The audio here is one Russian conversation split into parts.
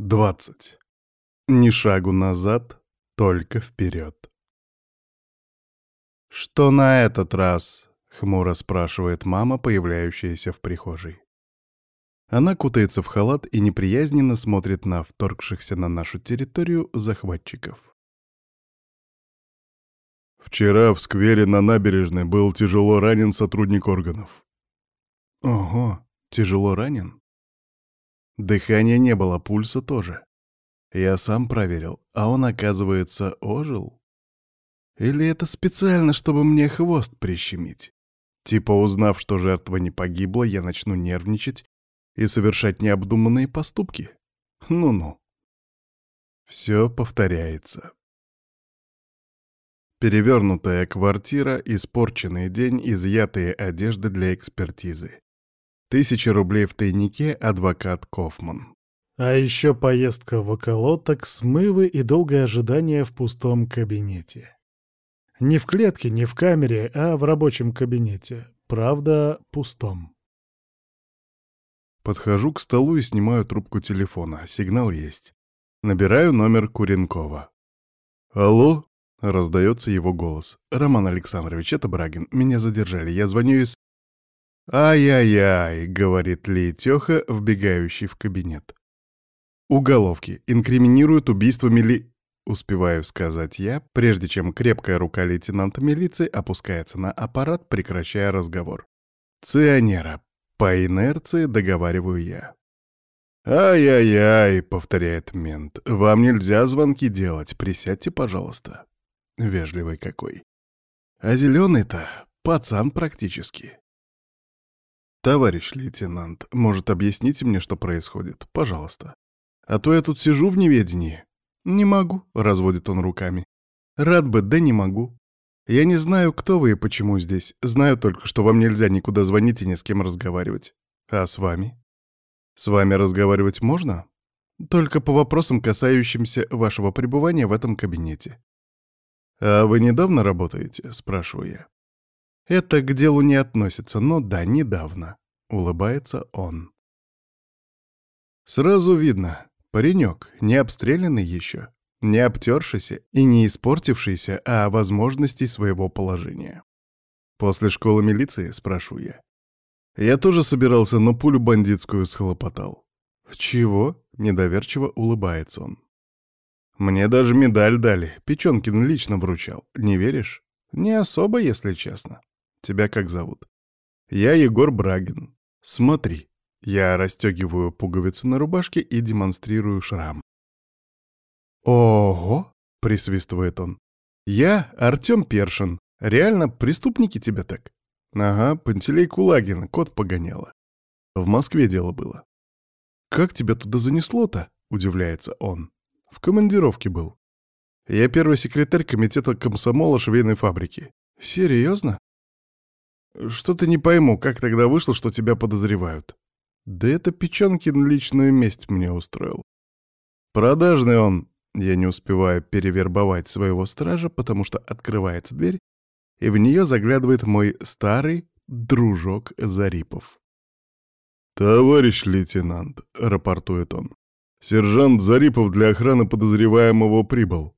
20. Ни шагу назад, только вперед. «Что на этот раз?» — хмуро спрашивает мама, появляющаяся в прихожей. Она кутается в халат и неприязненно смотрит на вторгшихся на нашу территорию захватчиков. Вчера в сквере на набережной был тяжело ранен сотрудник органов. Ого, тяжело ранен? Дыхания не было, пульса тоже. Я сам проверил, а он, оказывается, ожил. Или это специально, чтобы мне хвост прищемить? Типа, узнав, что жертва не погибла, я начну нервничать и совершать необдуманные поступки? Ну-ну. Все повторяется. Перевернутая квартира, испорченный день, изъятые одежды для экспертизы. Тысяча рублей в тайнике, адвокат Кофман. А еще поездка в околоток, смывы и долгое ожидание в пустом кабинете. Не в клетке, не в камере, а в рабочем кабинете. Правда, пустом. Подхожу к столу и снимаю трубку телефона. Сигнал есть. Набираю номер Куренкова. «Алло?» — раздается его голос. «Роман Александрович, это Брагин. Меня задержали. Я звоню из...» «Ай-яй-яй», — говорит Лейтёха, вбегающий в кабинет. «Уголовки. Инкриминируют убийство мили...» Успеваю сказать я, прежде чем крепкая рука лейтенанта милиции опускается на аппарат, прекращая разговор. «Ционера». По инерции договариваю я. «Ай-яй-яй», — повторяет мент, — «вам нельзя звонки делать, присядьте, пожалуйста». Вежливый какой. А зеленый-то пацан практически. «Товарищ лейтенант, может, объясните мне, что происходит? Пожалуйста. А то я тут сижу в неведении». «Не могу», — разводит он руками. «Рад бы, да не могу. Я не знаю, кто вы и почему здесь. Знаю только, что вам нельзя никуда звонить и ни с кем разговаривать. А с вами? С вами разговаривать можно? Только по вопросам, касающимся вашего пребывания в этом кабинете. «А вы недавно работаете?» — спрашиваю я. Это к делу не относится, но да, недавно. Улыбается он. Сразу видно, паренек, не обстрелянный еще, не обтершийся и не испортившийся, а возможностей своего положения. После школы милиции, спрашиваю я. Я тоже собирался, но пулю бандитскую схлопотал. Чего? Недоверчиво улыбается он. Мне даже медаль дали, Печенкин лично вручал. Не веришь? Не особо, если честно. Тебя как зовут? Я Егор Брагин. Смотри. Я расстегиваю пуговицы на рубашке и демонстрирую шрам. Ого! присвистывает он. Я Артём Першин. Реально, преступники тебя так? Ага, Пантелей Кулагин, кот погоняло. В Москве дело было. Как тебя туда занесло-то? Удивляется он. В командировке был. Я первый секретарь комитета комсомола швейной фабрики. Серьезно? Что-то не пойму, как тогда вышло, что тебя подозревают. Да это Печенкин личную месть мне устроил. Продажный он. Я не успеваю перевербовать своего стража, потому что открывается дверь, и в нее заглядывает мой старый дружок Зарипов. «Товарищ лейтенант», — рапортует он, — «сержант Зарипов для охраны подозреваемого прибыл».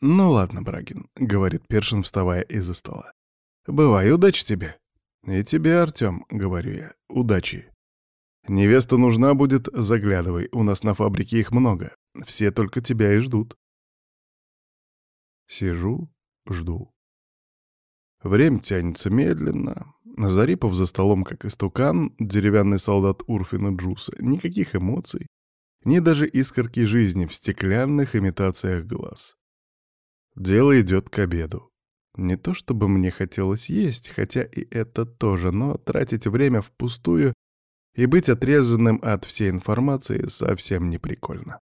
«Ну ладно, Брагин», — говорит Першин, вставая из-за стола. «Бывай, удачи тебе». «И тебе, Артём», — говорю я, — «удачи». «Невеста нужна будет, заглядывай, у нас на фабрике их много, все только тебя и ждут». Сижу, жду. Время тянется медленно. Зарипов за столом, как истукан, деревянный солдат Урфина Джуса. Никаких эмоций, ни даже искорки жизни в стеклянных имитациях глаз. Дело идет к обеду. Не то чтобы мне хотелось есть, хотя и это тоже, но тратить время впустую и быть отрезанным от всей информации совсем не прикольно.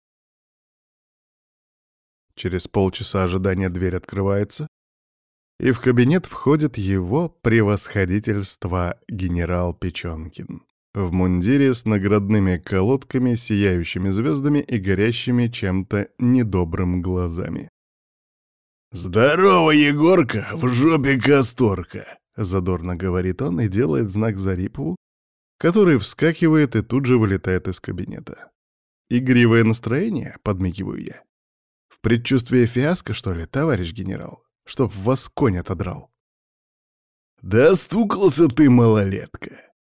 Через полчаса ожидания дверь открывается, и в кабинет входит его превосходительство генерал Печенкин в мундире с наградными колодками, сияющими звездами и горящими чем-то недобрым глазами. «Здорово, Егорка, в жопе касторка!» — задорно говорит он и делает знак Зарипову, который вскакивает и тут же вылетает из кабинета. Игривое настроение, подмигиваю я. В предчувствии фиаско, что ли, товарищ генерал? Чтоб вас конь отодрал. Достукался ты, малолетка.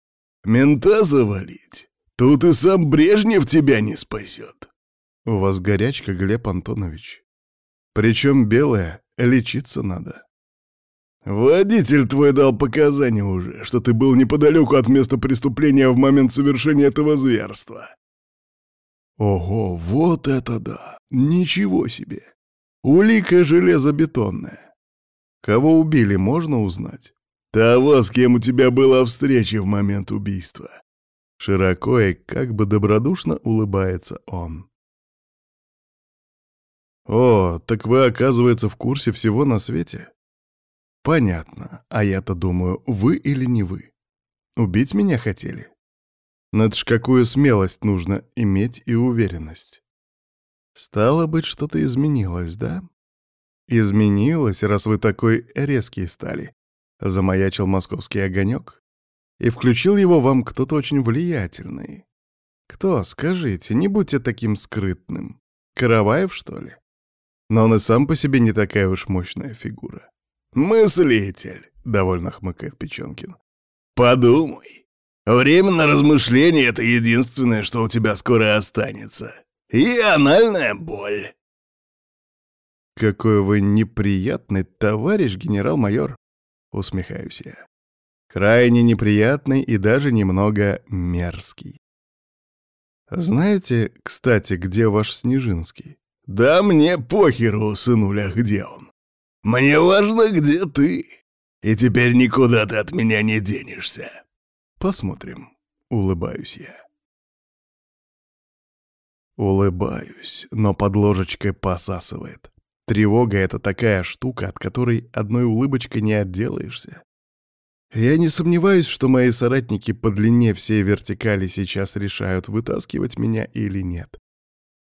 Мента завалить? Тут и сам Брежнев тебя не спасет. У вас горячка, Глеб Антонович. Причем белая, лечиться надо. Водитель твой дал показания уже, что ты был неподалеку от места преступления в момент совершения этого зверства. Ого, вот это да! Ничего себе! Улика железобетонная. Кого убили, можно узнать? Того, с кем у тебя была встреча в момент убийства. Широко и как бы добродушно улыбается он. «О, так вы, оказывается, в курсе всего на свете?» «Понятно. А я-то думаю, вы или не вы? Убить меня хотели? Но это ж какую смелость нужно иметь и уверенность. Стало быть, что-то изменилось, да? Изменилось, раз вы такой резкий стали. Замаячил московский огонек. И включил его вам кто-то очень влиятельный. Кто, скажите, не будьте таким скрытным. Караваев, что ли? Но он и сам по себе не такая уж мощная фигура. «Мыслитель», — довольно хмыкает Печенкин. «Подумай. Время на размышление — это единственное, что у тебя скоро останется. И анальная боль». «Какой вы неприятный товарищ, генерал-майор!» — усмехаюсь я. «Крайне неприятный и даже немного мерзкий. Знаете, кстати, где ваш Снежинский?» «Да мне похеру, сынуля, где он. Мне важно, где ты. И теперь никуда ты от меня не денешься». «Посмотрим», — улыбаюсь я. Улыбаюсь, но под ложечкой посасывает. Тревога — это такая штука, от которой одной улыбочкой не отделаешься. Я не сомневаюсь, что мои соратники по длине всей вертикали сейчас решают, вытаскивать меня или нет.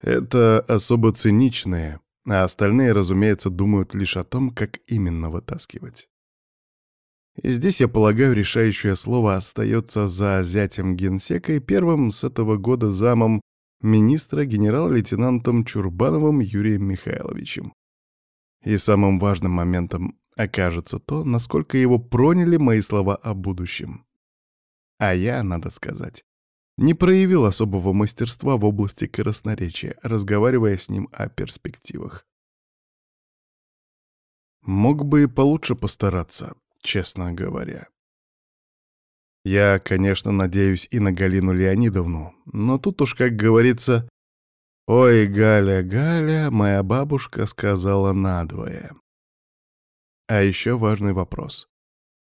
Это особо циничные, а остальные, разумеется, думают лишь о том, как именно вытаскивать. И здесь, я полагаю, решающее слово остается за зятем генсека и первым с этого года замом министра генерал-лейтенантом Чурбановым Юрием Михайловичем. И самым важным моментом окажется то, насколько его проняли мои слова о будущем. А я, надо сказать, не проявил особого мастерства в области красноречия, разговаривая с ним о перспективах. Мог бы и получше постараться, честно говоря. Я, конечно, надеюсь и на Галину Леонидовну, но тут уж, как говорится, «Ой, Галя, Галя, моя бабушка сказала надвое». А еще важный вопрос.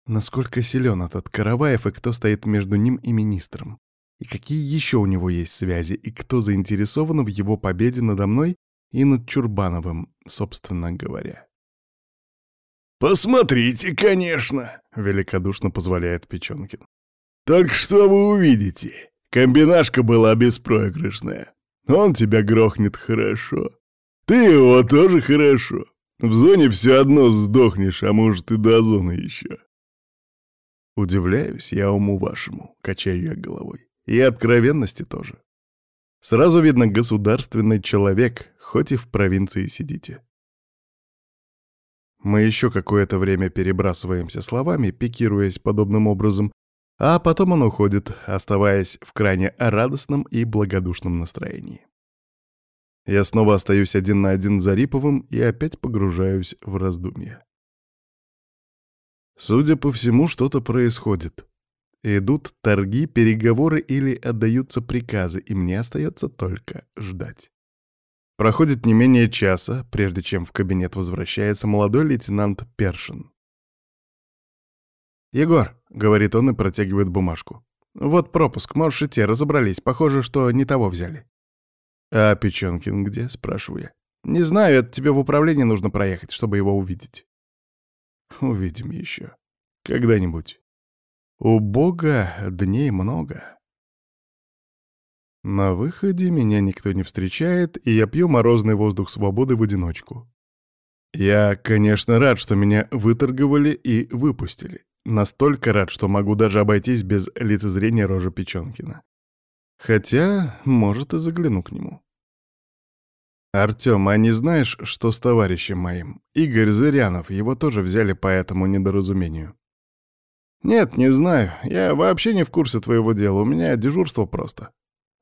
Насколько силен этот Караваев и кто стоит между ним и министром? И какие еще у него есть связи, и кто заинтересован в его победе надо мной и над Чурбановым, собственно говоря. «Посмотрите, конечно!» — великодушно позволяет Печенкин. «Так что вы увидите? Комбинашка была беспроигрышная. Он тебя грохнет хорошо. Ты его тоже хорошо. В зоне все одно сдохнешь, а может и до зоны еще». Удивляюсь я уму вашему, качаю я головой. И откровенности тоже. Сразу видно государственный человек, хоть и в провинции сидите. Мы еще какое-то время перебрасываемся словами, пикируясь подобным образом, а потом он уходит, оставаясь в крайне радостном и благодушном настроении. Я снова остаюсь один на один с Зариповым и опять погружаюсь в раздумья. Судя по всему, что-то происходит. Идут торги, переговоры или отдаются приказы, и мне остается только ждать. Проходит не менее часа, прежде чем в кабинет возвращается молодой лейтенант Першин. «Егор», — говорит он и протягивает бумажку. «Вот пропуск, можешь идти, разобрались. Похоже, что не того взяли». «А Печенкин где?» — спрашиваю я. «Не знаю, это тебе в управление нужно проехать, чтобы его увидеть». «Увидим еще. Когда-нибудь». У Бога дней много. На выходе меня никто не встречает, и я пью морозный воздух свободы в одиночку. Я, конечно, рад, что меня выторговали и выпустили. Настолько рад, что могу даже обойтись без лицезрения рожи Печенкина. Хотя, может, и загляну к нему. Артём, а не знаешь, что с товарищем моим? Игорь Зырянов, его тоже взяли по этому недоразумению. Нет, не знаю. Я вообще не в курсе твоего дела. У меня дежурство просто.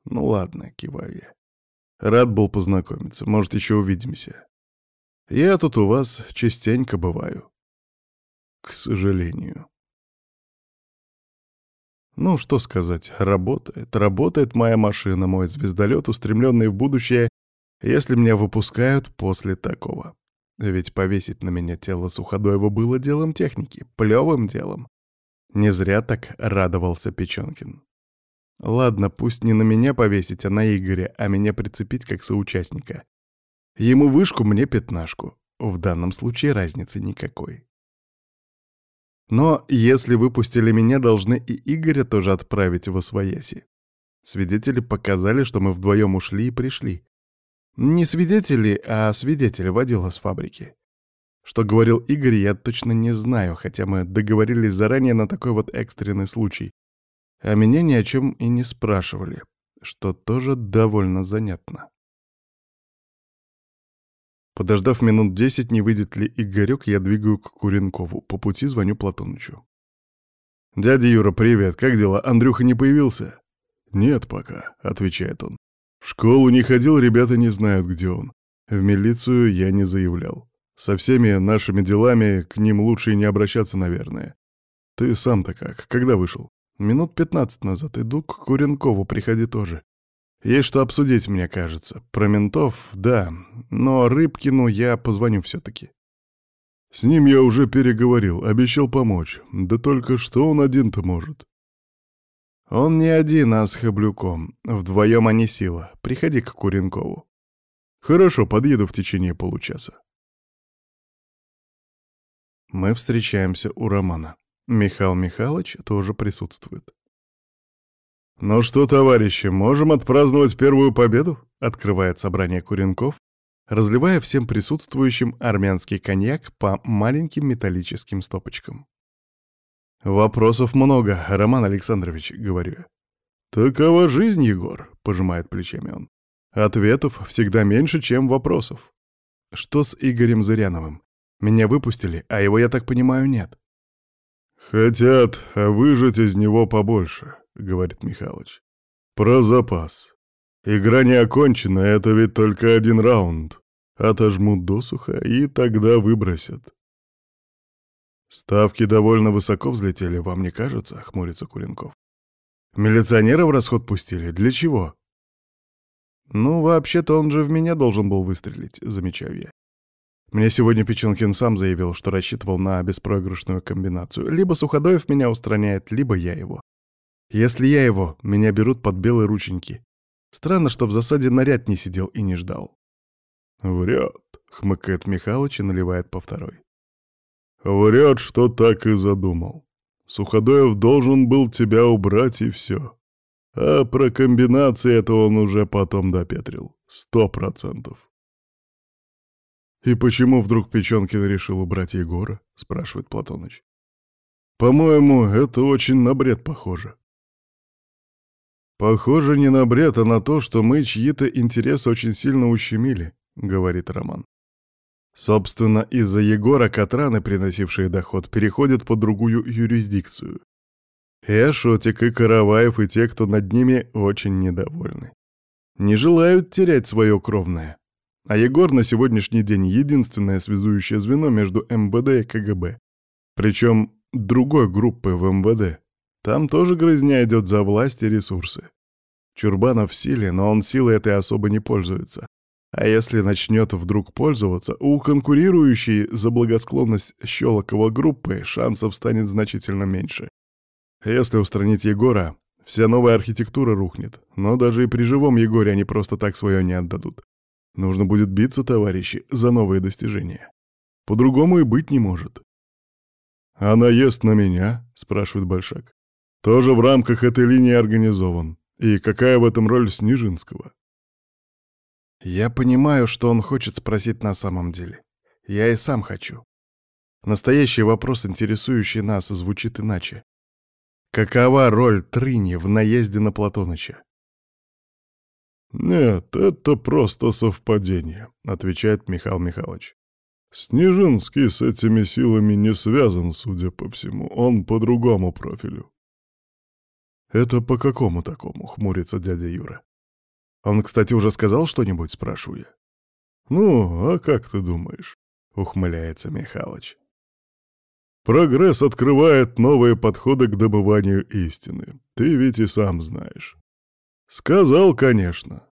Ну ладно, киваю я. Рад был познакомиться. Может, еще увидимся. Я тут у вас частенько бываю. К сожалению. Ну, что сказать, работает. Работает моя машина, мой звездолет, устремленный в будущее, если меня выпускают после такого. Ведь повесить на меня тело Суходоева было делом техники, плевым делом. Не зря так радовался Печенкин. Ладно, пусть не на меня повесить, а на Игоря, а меня прицепить как соучастника. Ему вышку, мне пятнашку. В данном случае разницы никакой. Но если выпустили меня, должны и Игоря тоже отправить в Освояси. Свидетели показали, что мы вдвоем ушли и пришли. Не свидетели, а свидетели водила с фабрики. Что говорил Игорь, я точно не знаю, хотя мы договорились заранее на такой вот экстренный случай. А меня ни о чем и не спрашивали, что тоже довольно занятно. Подождав минут десять, не выйдет ли Игорек, я двигаю к Куренкову. По пути звоню Платонычу. «Дядя Юра, привет, как дела? Андрюха не появился?» «Нет пока», — отвечает он. «В школу не ходил, ребята не знают, где он. В милицию я не заявлял. Со всеми нашими делами к ним лучше и не обращаться, наверное. Ты сам-то как? Когда вышел?» «Минут пятнадцать назад. Иду к Куренкову, приходи тоже. Есть что обсудить, мне кажется. Про ментов — да, но Рыбкину я позвоню все-таки. С ним я уже переговорил, обещал помочь. Да только что он один-то может. Он не один, а с Хаблюком. Вдвоем они сила. Приходи к Куренкову. Хорошо, подъеду в течение получаса. Мы встречаемся у Романа. Михаил Михайлович тоже присутствует. «Ну что, товарищи, можем отпраздновать первую победу?» — открывает собрание Куренков, разливая всем присутствующим армянский коньяк по маленьким металлическим стопочкам. «Вопросов много, Роман Александрович», — говорю я. «Такова жизнь, Егор», — пожимает плечами он. «Ответов всегда меньше, чем вопросов». «Что с Игорем Зыряновым? Меня выпустили, а его, я так понимаю, нет». «Хотят выжать из него побольше», — говорит Михалыч. «Про запас. Игра не окончена, это ведь только один раунд. Отожмут досуха и тогда выбросят». «Ставки довольно высоко взлетели, вам не кажется?» — хмурится Куренков. «Милиционера в расход пустили? Для чего?» «Ну, вообще-то он же в меня должен был выстрелить», — замечаю я. Мне сегодня Печенкин сам заявил, что рассчитывал на беспроигрышную комбинацию. Либо Суходоев меня устраняет, либо я его. Если я его, меня берут под белые рученьки. Странно, что в засаде наряд не сидел и не ждал. «Врет», — хмыкает Михалыч и наливает по второй. «Врет, что так и задумал. Суходоев должен был тебя убрать и все. А про комбинации это он уже потом допетрил. Сто процентов». «И почему вдруг Печенкин решил убрать Егора?» — спрашивает Платоныч. «По-моему, это очень на бред похоже. «Похоже не на бред, а на то, что мы чьи-то интересы очень сильно ущемили», — говорит Роман. Собственно, из-за Егора Катраны, приносившие доход, переходят под другую юрисдикцию. И и Караваев, и те, кто над ними, очень недовольны. Не желают терять свое кровное. А Егор на сегодняшний день единственное связующее звено между МВД и КГБ. Причем другой группы в МВД, там тоже грызня идет за власть и ресурсы. Чурбанов в силе, но он силой этой особо не пользуется. А если начнет вдруг пользоваться, у конкурирующей за благосклонность Щелокова группы шансов станет значительно меньше. Если устранить Егора, вся новая архитектура рухнет. Но даже и при живом Егоре они просто так свое не отдадут. Нужно будет биться, товарищи, за новые достижения. По-другому и быть не может. «А наезд на меня?» — спрашивает Большак тоже в рамках этой линии организован. И какая в этом роль Снежинского? Я понимаю, что он хочет спросить на самом деле. Я и сам хочу. Настоящий вопрос, интересующий нас, звучит иначе. Какова роль Трини в наезде на Платоныча? «Нет, это просто совпадение», — отвечает Михаил Михайлович. «Снежинский с этими силами не связан, судя по всему. Он по другому профилю». «Это по какому такому?» — хмурится дядя Юра. «Он, кстати, уже сказал что-нибудь?» — спрашиваю я. «Ну, а как ты думаешь?» — ухмыляется Михалыч. «Прогресс открывает новые подходы к добыванию истины. Ты ведь и сам знаешь». «Сказал, конечно.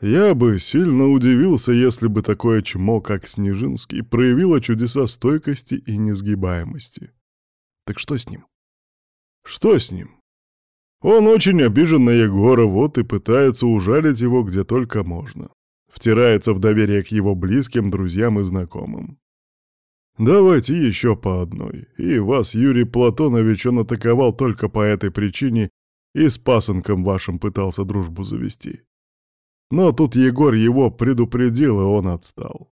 Я бы сильно удивился, если бы такое чмо, как Снежинский, проявило чудеса стойкости и несгибаемости. Так что с ним? Что с ним? Он очень обижен на Егора, вот и пытается ужалить его где только можно втирается в доверие к его близким, друзьям и знакомым. Давайте еще по одной. И вас, Юрий Платонович, он атаковал только по этой причине и с пасынком вашим пытался дружбу завести. Но тут Егор его предупредил, и он отстал.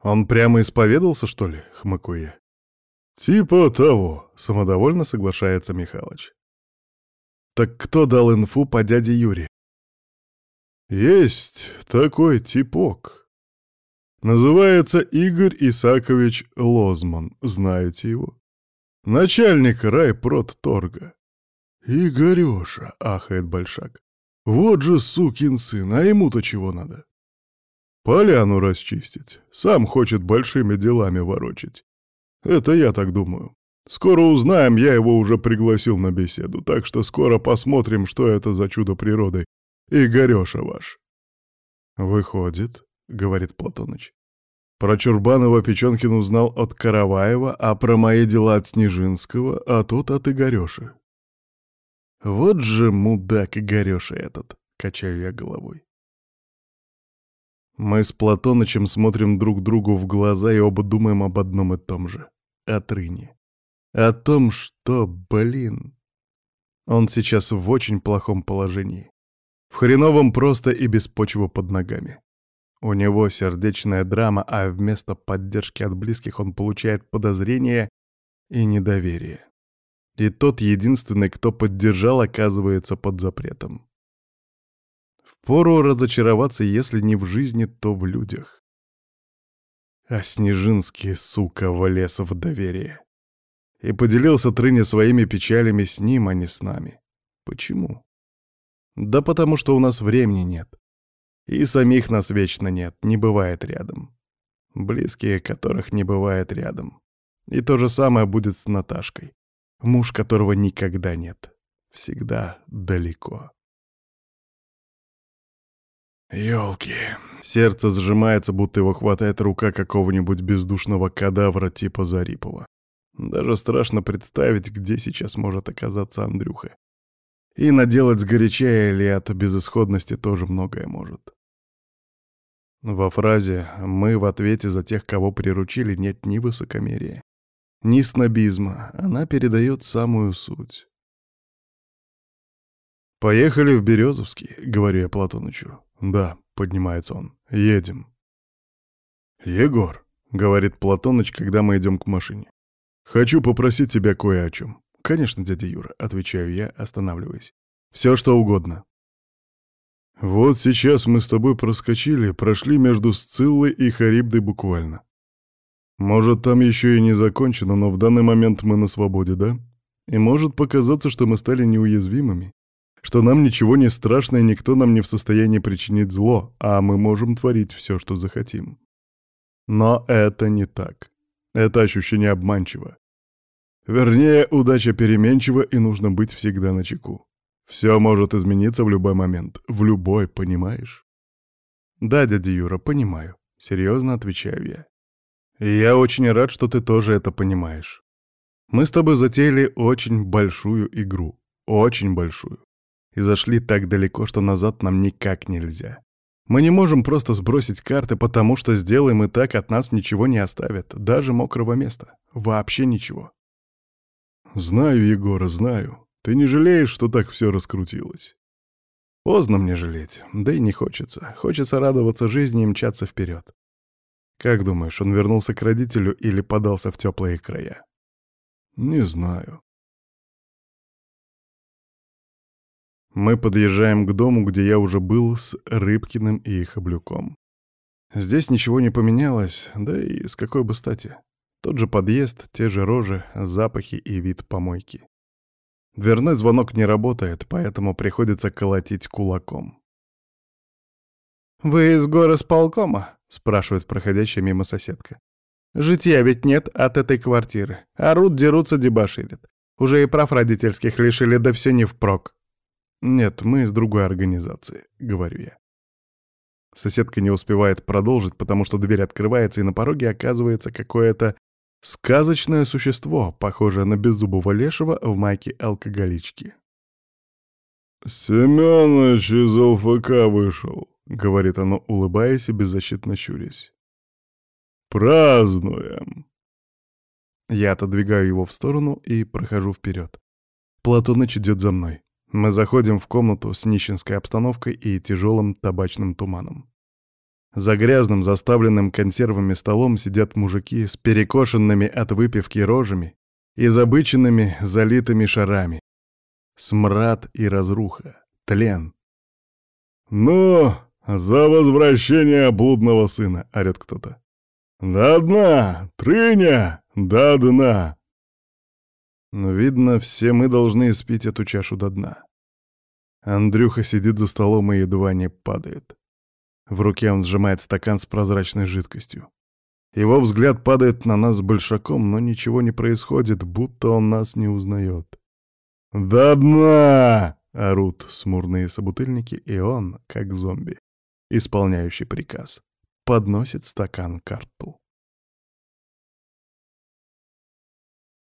«Он прямо исповедался, что ли?» — хмыкаю я. «Типа того», — самодовольно соглашается Михалыч. «Так кто дал инфу по дяде Юре?» Есть такой типок. Называется Игорь Исакович Лозман. Знаете его? Начальник райпродторга. «Игорёша!» — ахает Большак. «Вот же сукин сын, а ему-то чего надо?» «Поляну расчистить. Сам хочет большими делами ворочить. Это я так думаю. Скоро узнаем, я его уже пригласил на беседу, так что скоро посмотрим, что это за чудо природы Игорёша ваш. Выходит, говорит Платоныч. Про Чурбанова Печенкин узнал от Караваева, а про мои дела от Снежинского, а тот от Игорёши. Вот же мудак Игорёша этот, качаю я головой. Мы с Платонычем смотрим друг другу в глаза и оба думаем об одном и том же — о Трыне. О том, что, блин, он сейчас в очень плохом положении. В хреновом просто и без почвы под ногами. У него сердечная драма, а вместо поддержки от близких он получает подозрение и недоверие. И тот единственный, кто поддержал, оказывается под запретом. Впору разочароваться, если не в жизни, то в людях. А Снежинский, сука, влез в доверие. И поделился Трыня своими печалями с ним, а не с нами. Почему? Да потому что у нас времени нет. И самих нас вечно нет, не бывает рядом. Близкие, которых не бывает рядом. И то же самое будет с Наташкой. Муж, которого никогда нет. Всегда далеко. Ёлки. Сердце сжимается, будто его хватает рука какого-нибудь бездушного кадавра типа Зарипова. Даже страшно представить, где сейчас может оказаться Андрюха. И наделать сгоряча или от безысходности тоже многое может. Во фразе «мы в ответе за тех, кого приручили» нет ни высокомерия, ни снобизма, она передает самую суть. «Поехали в Березовский», — говорю я Платонычу. «Да», — поднимается он, — «едем». «Егор», — говорит Платоныч, когда мы идем к машине, — «хочу попросить тебя кое о чем». «Конечно, дядя Юра», — отвечаю я, останавливаясь. «Все, что угодно». «Вот сейчас мы с тобой проскочили, прошли между Сциллой и Харибдой буквально. Может, там еще и не закончено, но в данный момент мы на свободе, да? И может показаться, что мы стали неуязвимыми, что нам ничего не страшно и никто нам не в состоянии причинить зло, а мы можем творить все, что захотим. Но это не так. Это ощущение обманчиво. Вернее, удача переменчива, и нужно быть всегда на чеку. Все может измениться в любой момент. В любой, понимаешь? Да, дядя Юра, понимаю. Серьезно отвечаю я. Я очень рад, что ты тоже это понимаешь. Мы с тобой затеяли очень большую игру. Очень большую. И зашли так далеко, что назад нам никак нельзя. Мы не можем просто сбросить карты, потому что сделаем и так от нас ничего не оставят, даже мокрого места. Вообще ничего. «Знаю, Егора, знаю. Ты не жалеешь, что так все раскрутилось?» «Поздно мне жалеть, да и не хочется. Хочется радоваться жизни и мчаться вперед. Как думаешь, он вернулся к родителю или подался в теплые края?» «Не знаю». Мы подъезжаем к дому, где я уже был с Рыбкиным и Хаблюком. Здесь ничего не поменялось, да и с какой бы стати. Тот же подъезд, те же рожи, запахи и вид помойки. Дверной звонок не работает, поэтому приходится колотить кулаком. «Вы из горосполкома?» — спрашивает проходящая мимо соседка. «Житья ведь нет от этой квартиры. Орут, дерутся, дебоширят. Уже и прав родительских лишили, да все не впрок». «Нет, мы из другой организации», — говорю я. Соседка не успевает продолжить, потому что дверь открывается, и на пороге оказывается какое-то сказочное существо, похожее на беззубого лешего в майке алкоголички. «Семёныч из ЛФК вышел», — говорит оно, улыбаясь и беззащитно щурясь. «Празднуем!» Я отодвигаю его в сторону и прохожу вперед. Платоныч идет за мной. Мы заходим в комнату с нищенской обстановкой и тяжелым табачным туманом. За грязным, заставленным консервами столом сидят мужики с перекошенными от выпивки рожами и забыченными, залитыми шарами. Смрад и разруха, тлен. «Ну, за возвращение блудного сына!» — орёт кто-то. «До дна! Трыня! До дна!» Но, видно, все мы должны спить эту чашу до дна. Андрюха сидит за столом и едва не падает. В руке он сжимает стакан с прозрачной жидкостью. Его взгляд падает на нас большаком, но ничего не происходит, будто он нас не узнает. «До дна!» — орут смурные собутыльники, и он, как зомби, исполняющий приказ, подносит стакан к рту.